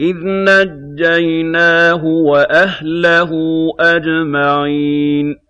إِذْ نَجَّيْنَاهُ وَأَهْلَهُ أَجْمَعِينَ